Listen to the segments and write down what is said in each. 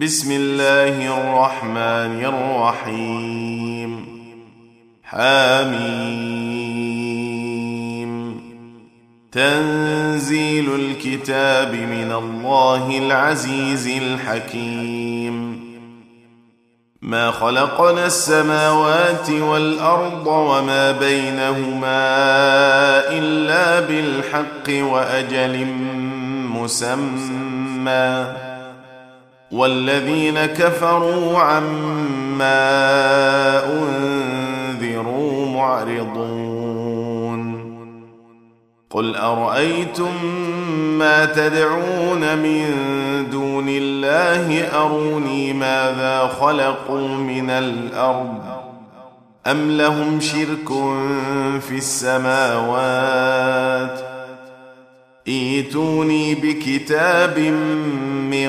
بسم الله الرحمن الرحيم. حميم. تنزيل الكتاب من الله العزيز الحكيم. ما خلقنا السماوات والأرض وما بينهما إلا بالحق وأجل مسمى. والذين كفروا عما أنذروا معرضون. قل أرأيتم ما تدعون من دون الله؟ أروني ماذا خلقوا من الأرض؟ أم لهم شرك في السماوات؟ إيتوني بكتاب من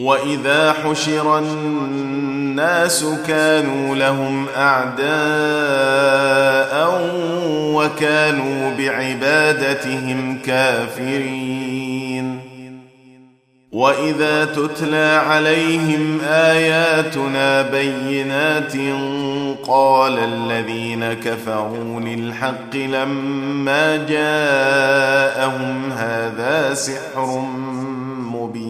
واذا حشر الناس كانوا لهم اعداء وكانوا بعبادتهم كافرين واذا تتلى عليهم اياتنا بينات قال الذين كفروا للحق لما جاءهم هذا سحر مبين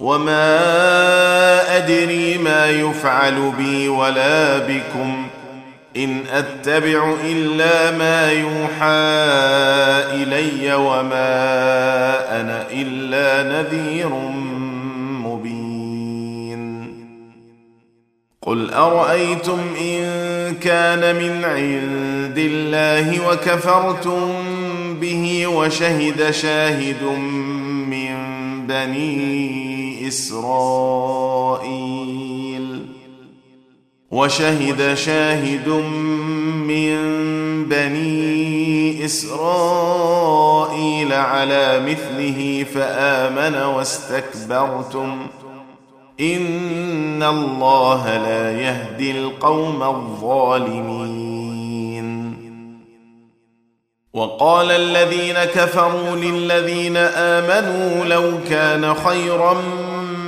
وما ادري ما يفعل بي ولا بكم ان اتبع الا ما يوحى الي وما أنا الا نذير مبين قل ارايتم ان كان من عند الله وكفرتم به وشهد شاهد من بني إسرائيل وشهد شاهد من بني إسرائيل على مثله فآمن واستكبرتم إن الله لا يهدي القوم الظالمين وقال الذين كفروا للذين آمنوا لو كان خيرا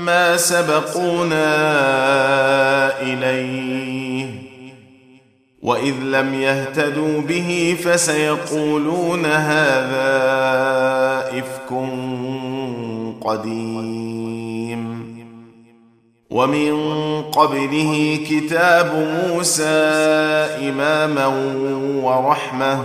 ما سبقونا اليه واذ لم يهتدوا به فسيقولون هذا افك قديم ومن قبله كتاب موسى اماما ورحمه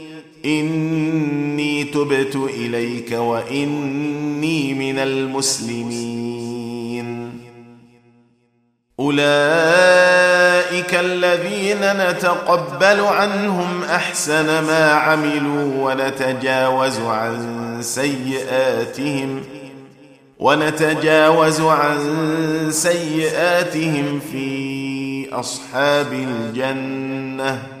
إني تبت إليك وإني من المسلمين. أولئك الذين نتقبل عنهم أحسن ما عملوا ونتجاوز عن سيئاتهم ونتجاوز عن سيئاتهم في أصحاب الجنة.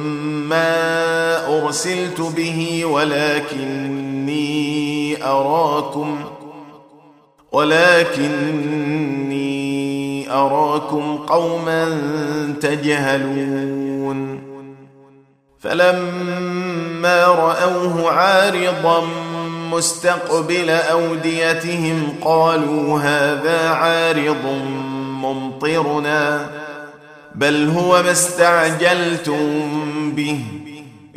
ما أرسلت به ولكني أراكم ولكني أراكم قوما تجهلون. فلما رأوه عارضا مستقبل أوديتهم قالوا هذا عارض ممطرنا. بل هو ما استعجلتم به.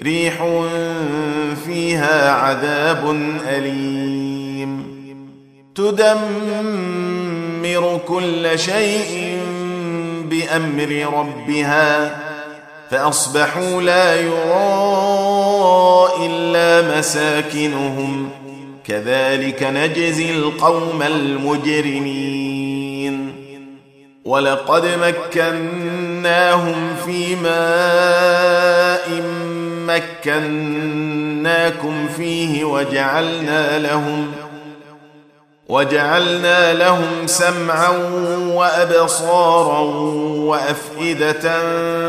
ريح فيها عذاب أليم. تدمر كل شيء بأمر ربها فأصبحوا لا يرى إلا مساكنهم. كذلك نجزي القوم المجرمين. ولقد مكناهم في ماء مكناكم فيه وجعلنا لهم وجعلنا لهم سمعا وأبصارا وأفئدة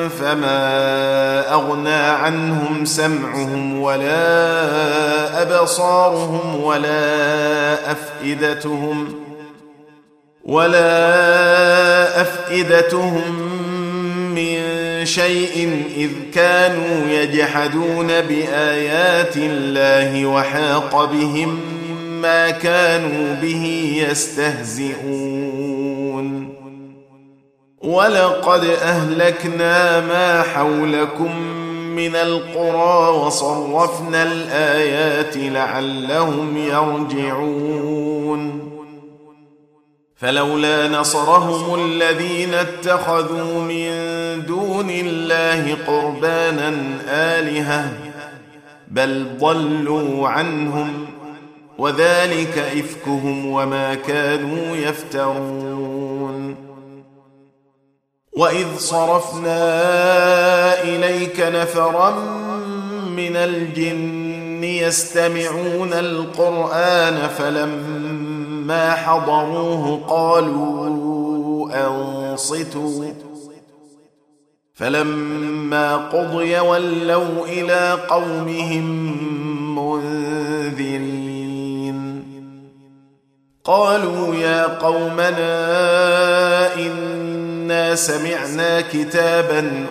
فما أغنى عنهم سمعهم ولا أبصارهم ولا أفئدتهم ولا أفئدتهم من شيء إذ كانوا يجحدون بآيات الله وحاق بهم ما كانوا به يستهزئون. ولقد أهلكنا ما حولكم من القرى وصرفنا الآيات لعلهم يرجعون. فلولا نصرهم الذين اتخذوا من دون الله قربانا آلهة بل ضلوا عنهم وذلك إفكهم وما كانوا يفترون. وإذ صرفنا إليك نفرا من الجن يستمعون القرآن فلما حضروه قالوا أنصتوا. فلما قضي ولوا إلى قومهم منذرين. قالوا يا قومنا إنا سمعنا كتابا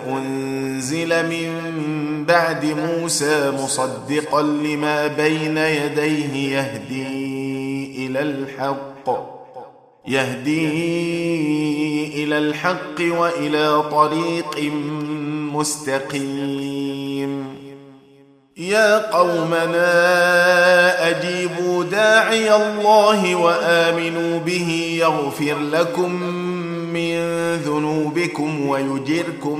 أنزل من بعد موسى مصدقا لما بين يديه يهدي إلى الحق. يهدي إلى الحق وإلى طريق مستقيم. يا قومنا أجيبوا داعي الله وآمنوا به يغفر لكم من ذنوبكم ويجركم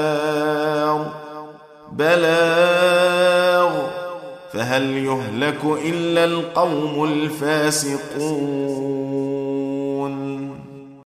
بلاغ فهل يهلك إلا القوم الفاسقون